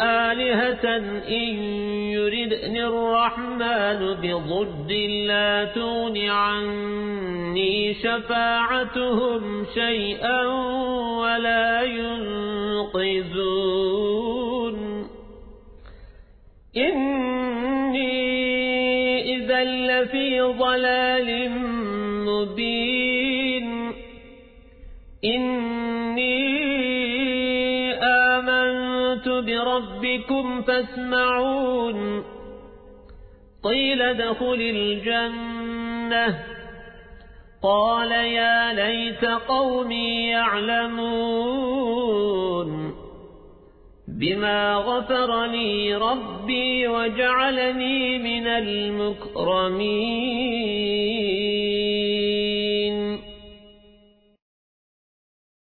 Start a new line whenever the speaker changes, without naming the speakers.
آلهة إن يردني الرحمن بضد لا تغن عني شفاعتهم شيئا ولا ينقذون. إني إذا لفي ضلال مبين. إني بربكم فاسمعون. قيل دخل الجنة. قال يا ليت قومي يعلمون. بما غفر لي ربي وجعلني من المكرمين.